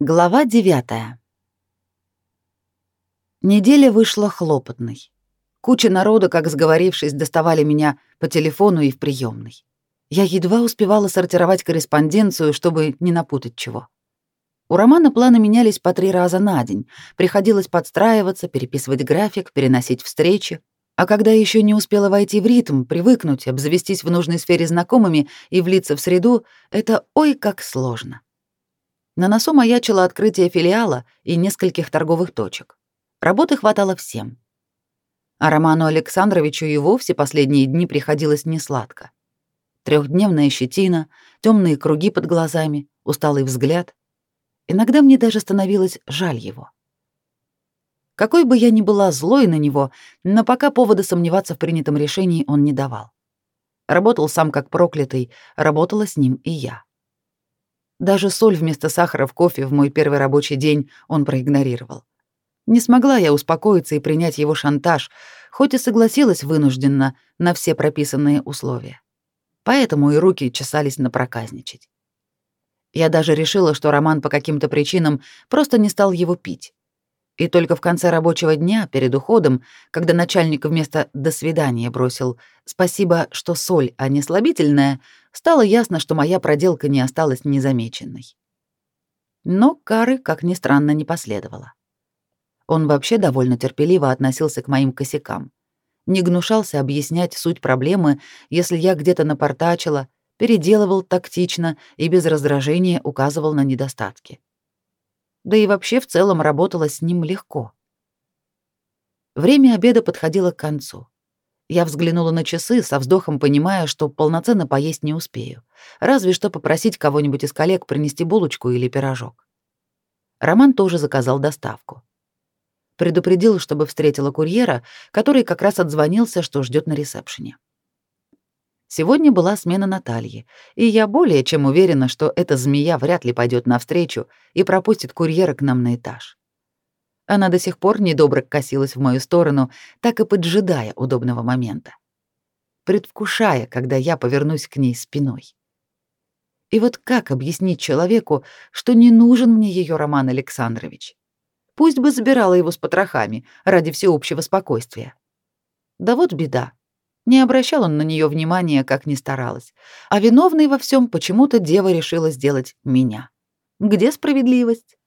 Глава девятая. Неделя вышла хлопотной. Куча народа, как сговорившись, доставали меня по телефону и в приемной. Я едва успевала сортировать корреспонденцию, чтобы не напутать чего. У Романа планы менялись по три раза на день. Приходилось подстраиваться, переписывать график, переносить встречи. А когда еще не успела войти в ритм, привыкнуть, обзавестись в нужной сфере знакомыми и влиться в среду, это ой как сложно. На носу маячило открытие филиала и нескольких торговых точек. Работы хватало всем. А Роману Александровичу и вовсе последние дни приходилось несладко. Трехдневная щетина, темные круги под глазами, усталый взгляд. Иногда мне даже становилось жаль его. Какой бы я ни была злой на него, но пока повода сомневаться в принятом решении он не давал. Работал сам как проклятый, работала с ним и я. Даже соль вместо сахара в кофе в мой первый рабочий день он проигнорировал. Не смогла я успокоиться и принять его шантаж, хоть и согласилась вынужденно на все прописанные условия. Поэтому и руки чесались напроказничать. Я даже решила, что Роман по каким-то причинам просто не стал его пить. И только в конце рабочего дня, перед уходом, когда начальник вместо «до свидания» бросил «спасибо, что соль, а не слабительная», стало ясно, что моя проделка не осталась незамеченной. Но кары, как ни странно, не последовало. Он вообще довольно терпеливо относился к моим косякам. Не гнушался объяснять суть проблемы, если я где-то напортачила, переделывал тактично и без раздражения указывал на недостатки да и вообще в целом работала с ним легко. Время обеда подходило к концу. Я взглянула на часы, со вздохом понимая, что полноценно поесть не успею, разве что попросить кого-нибудь из коллег принести булочку или пирожок. Роман тоже заказал доставку. Предупредил, чтобы встретила курьера, который как раз отзвонился, что ждет на ресепшене. Сегодня была смена Натальи, и я более чем уверена, что эта змея вряд ли пойдет навстречу и пропустит курьера к нам на этаж. Она до сих пор недобро косилась в мою сторону, так и поджидая удобного момента, предвкушая, когда я повернусь к ней спиной. И вот как объяснить человеку, что не нужен мне ее Роман Александрович? Пусть бы забирала его с потрохами ради всеобщего спокойствия. Да вот беда. Не обращал он на нее внимания, как ни старалась. А виновной во всем почему-то дева решила сделать меня. Где справедливость?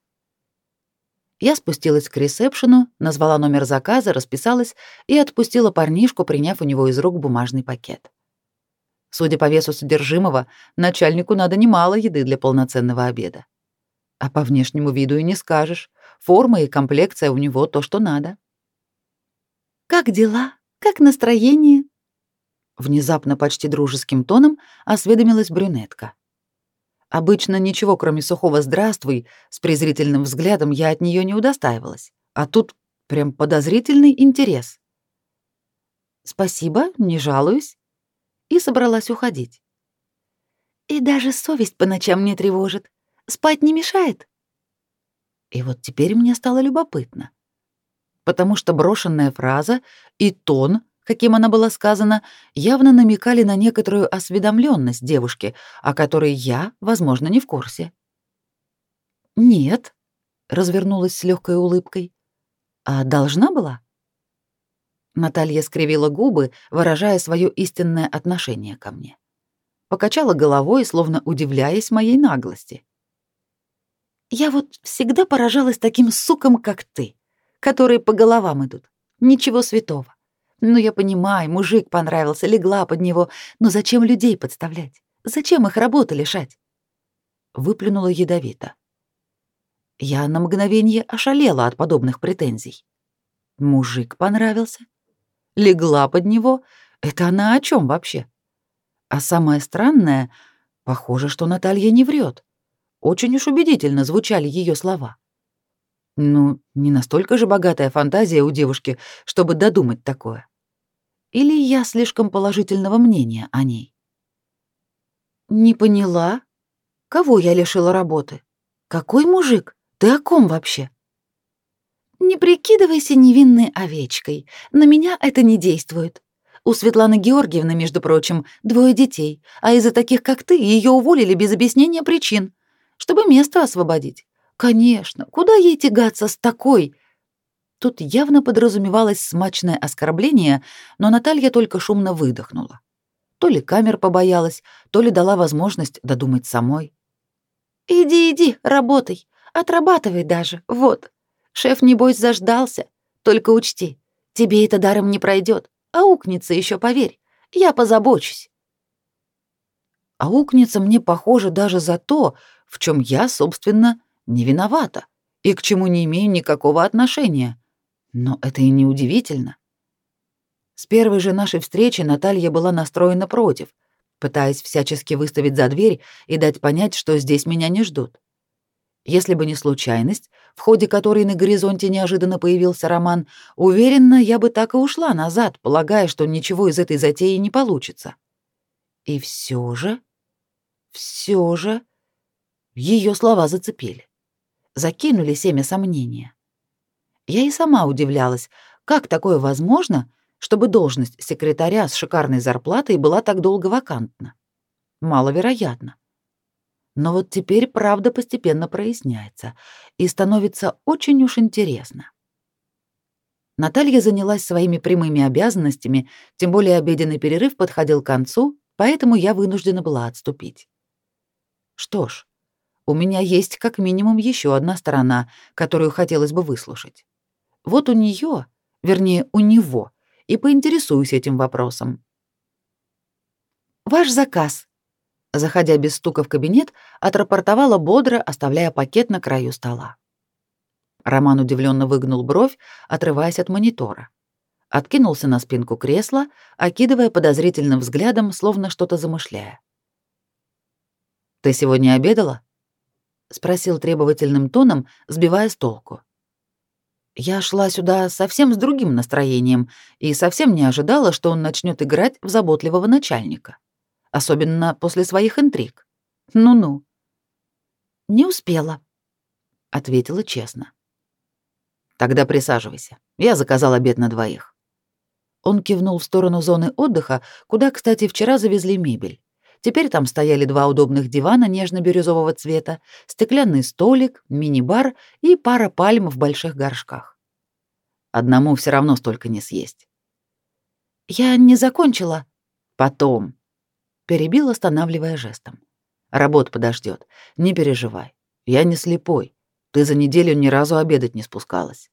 Я спустилась к ресепшену, назвала номер заказа, расписалась и отпустила парнишку, приняв у него из рук бумажный пакет. Судя по весу содержимого, начальнику надо немало еды для полноценного обеда. А по внешнему виду и не скажешь. Форма и комплекция у него то, что надо. «Как дела? Как настроение?» Внезапно почти дружеским тоном осведомилась брюнетка. Обычно ничего, кроме сухого «здравствуй», с презрительным взглядом я от нее не удостаивалась. А тут прям подозрительный интерес. «Спасибо, не жалуюсь». И собралась уходить. «И даже совесть по ночам не тревожит. Спать не мешает?» И вот теперь мне стало любопытно. Потому что брошенная фраза и тон каким она была сказана, явно намекали на некоторую осведомленность девушки, о которой я, возможно, не в курсе. «Нет», — развернулась с легкой улыбкой. «А должна была?» Наталья скривила губы, выражая свое истинное отношение ко мне. Покачала головой, словно удивляясь моей наглости. «Я вот всегда поражалась таким сукам, как ты, которые по головам идут. Ничего святого. Ну, я понимаю, мужик понравился, легла под него, но зачем людей подставлять? Зачем их работы лишать? Выплюнула ядовито. Я на мгновение ошалела от подобных претензий. Мужик понравился? Легла под него? Это она о чем вообще? А самое странное, похоже, что Наталья не врет. Очень уж убедительно звучали ее слова. Ну, не настолько же богатая фантазия у девушки, чтобы додумать такое. Или я слишком положительного мнения о ней? Не поняла. Кого я лишила работы? Какой мужик? Ты о ком вообще? Не прикидывайся невинной овечкой. На меня это не действует. У Светланы Георгиевны, между прочим, двое детей, а из-за таких, как ты, ее уволили без объяснения причин, чтобы место освободить. Конечно, куда ей тягаться с такой? Тут явно подразумевалось смачное оскорбление, но Наталья только шумно выдохнула. То ли камер побоялась, то ли дала возможность додумать самой. «Иди, иди, работай, отрабатывай даже, вот. Шеф, небось, заждался. Только учти, тебе это даром не пройдет, аукнется еще, поверь. Я позабочусь». Аукнется мне, похоже, даже за то, в чем я, собственно, не виновата и к чему не имею никакого отношения. Но это и не удивительно. С первой же нашей встречи Наталья была настроена против, пытаясь всячески выставить за дверь и дать понять, что здесь меня не ждут. Если бы не случайность, в ходе которой на горизонте неожиданно появился Роман, уверенно, я бы так и ушла назад, полагая, что ничего из этой затеи не получится. И все же, все же, ее слова зацепили, закинули семя сомнения. Я и сама удивлялась, как такое возможно, чтобы должность секретаря с шикарной зарплатой была так долго вакантна. Маловероятно. Но вот теперь правда постепенно проясняется и становится очень уж интересно. Наталья занялась своими прямыми обязанностями, тем более обеденный перерыв подходил к концу, поэтому я вынуждена была отступить. Что ж, у меня есть как минимум еще одна сторона, которую хотелось бы выслушать. Вот у нее, вернее, у него, и поинтересуюсь этим вопросом. «Ваш заказ», — заходя без стука в кабинет, отрапортовала бодро, оставляя пакет на краю стола. Роман удивленно выгнул бровь, отрываясь от монитора. Откинулся на спинку кресла, окидывая подозрительным взглядом, словно что-то замышляя. «Ты сегодня обедала?» — спросил требовательным тоном, сбивая с толку. Я шла сюда совсем с другим настроением и совсем не ожидала, что он начнет играть в заботливого начальника. Особенно после своих интриг. Ну-ну. «Не успела», — ответила честно. «Тогда присаживайся. Я заказал обед на двоих». Он кивнул в сторону зоны отдыха, куда, кстати, вчера завезли мебель. Теперь там стояли два удобных дивана нежно-бирюзового цвета, стеклянный столик, мини-бар и пара пальм в больших горшках. Одному все равно столько не съесть. «Я не закончила». «Потом», — перебил, останавливая жестом. «Работа подождет. Не переживай. Я не слепой. Ты за неделю ни разу обедать не спускалась».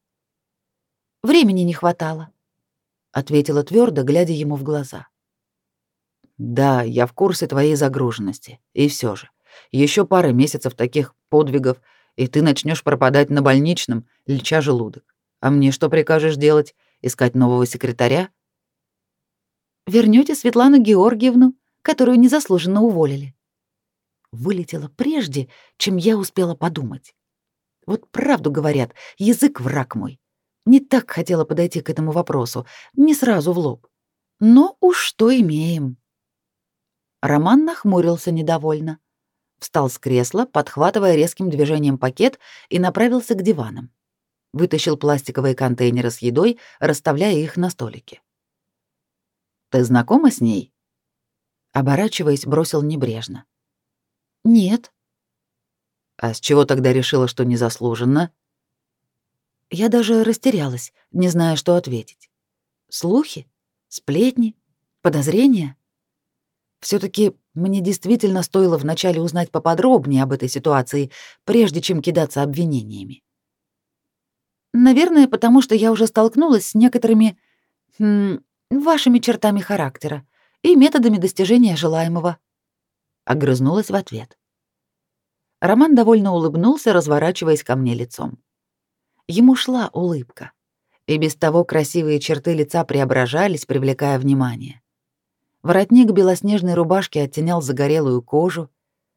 «Времени не хватало», — ответила твердо, глядя ему в глаза. Да, я в курсе твоей загруженности. И все же, еще пара месяцев таких подвигов, и ты начнешь пропадать на больничном, леча желудок. А мне что прикажешь делать? Искать нового секретаря? Вернете Светлану Георгиевну, которую незаслуженно уволили. Вылетела прежде, чем я успела подумать. Вот правду говорят, язык враг мой. Не так хотела подойти к этому вопросу, не сразу в лоб. Но уж что имеем. Роман нахмурился недовольно. Встал с кресла, подхватывая резким движением пакет и направился к диванам. Вытащил пластиковые контейнеры с едой, расставляя их на столике. «Ты знакома с ней?» Оборачиваясь, бросил небрежно. «Нет». «А с чего тогда решила, что незаслуженно?» Я даже растерялась, не зная, что ответить. Слухи? Сплетни? Подозрения? Все таки мне действительно стоило вначале узнать поподробнее об этой ситуации, прежде чем кидаться обвинениями. Наверное, потому что я уже столкнулась с некоторыми хм, вашими чертами характера и методами достижения желаемого. Огрызнулась в ответ. Роман довольно улыбнулся, разворачиваясь ко мне лицом. Ему шла улыбка, и без того красивые черты лица преображались, привлекая внимание. Воротник белоснежной рубашки оттенял загорелую кожу,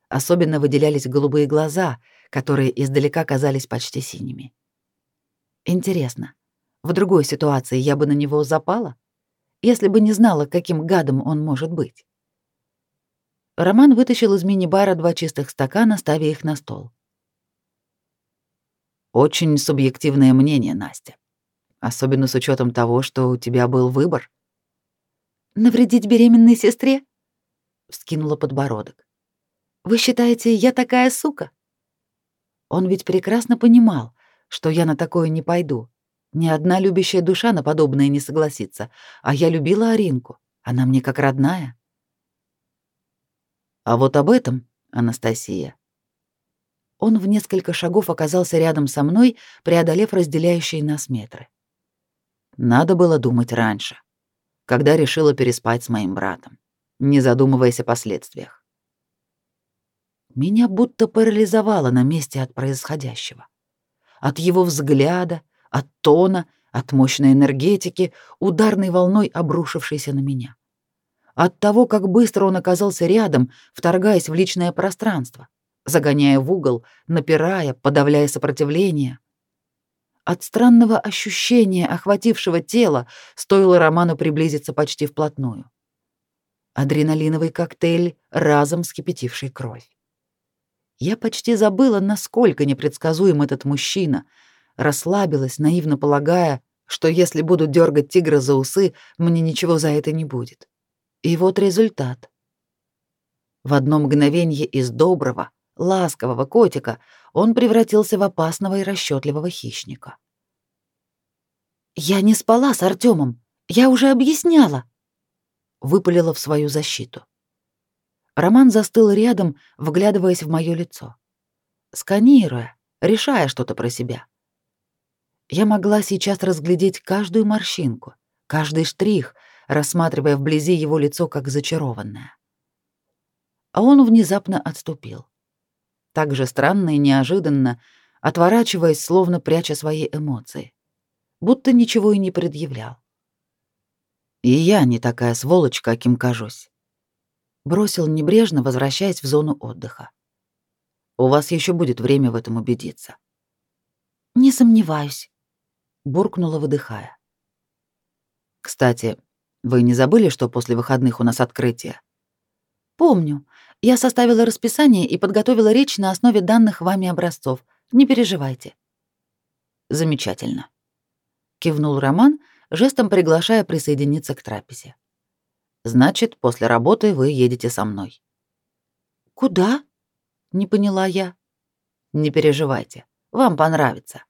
особенно выделялись голубые глаза, которые издалека казались почти синими. Интересно, в другой ситуации я бы на него запала, если бы не знала, каким гадом он может быть. Роман вытащил из мини-бара два чистых стакана, ставя их на стол. Очень субъективное мнение, Настя. Особенно с учетом того, что у тебя был выбор. Навредить беременной сестре? Вскинула подбородок. Вы считаете, я такая сука? Он ведь прекрасно понимал, что я на такое не пойду. Ни одна любящая душа на подобное не согласится, а я любила Аринку. Она мне как родная. А вот об этом, Анастасия. Он в несколько шагов оказался рядом со мной, преодолев разделяющие нас метры. Надо было думать раньше, когда решила переспать с моим братом, не задумываясь о последствиях. Меня будто парализовало на месте от происходящего. От его взгляда, от тона, от мощной энергетики, ударной волной обрушившейся на меня. От того, как быстро он оказался рядом, вторгаясь в личное пространство, загоняя в угол, напирая, подавляя сопротивление. От странного ощущения, охватившего тело, стоило Роману приблизиться почти вплотную. Адреналиновый коктейль, разом вскипятивший кровь. Я почти забыла, насколько непредсказуем этот мужчина, расслабилась, наивно полагая, что если буду дергать тигра за усы, мне ничего за это не будет. И вот результат. В одно мгновение из доброго, ласкового котика он превратился в опасного и расчетливого хищника. «Я не спала с Артемом, я уже объясняла», — выпалила в свою защиту. Роман застыл рядом, вглядываясь в мое лицо. Сканируя, решая что-то про себя. Я могла сейчас разглядеть каждую морщинку, каждый штрих, рассматривая вблизи его лицо как зачарованное. А он внезапно отступил. Так же странно и неожиданно, отворачиваясь, словно пряча свои эмоции. Будто ничего и не предъявлял. И я не такая сволочь, каким кажусь бросил небрежно, возвращаясь в зону отдыха. У вас еще будет время в этом убедиться. Не сомневаюсь, буркнула, выдыхая. Кстати, вы не забыли, что после выходных у нас открытие? Помню. Я составила расписание и подготовила речь на основе данных вами образцов. Не переживайте. Замечательно. Кивнул Роман, жестом приглашая присоединиться к трапезе. Значит, после работы вы едете со мной. Куда? Не поняла я. Не переживайте, вам понравится.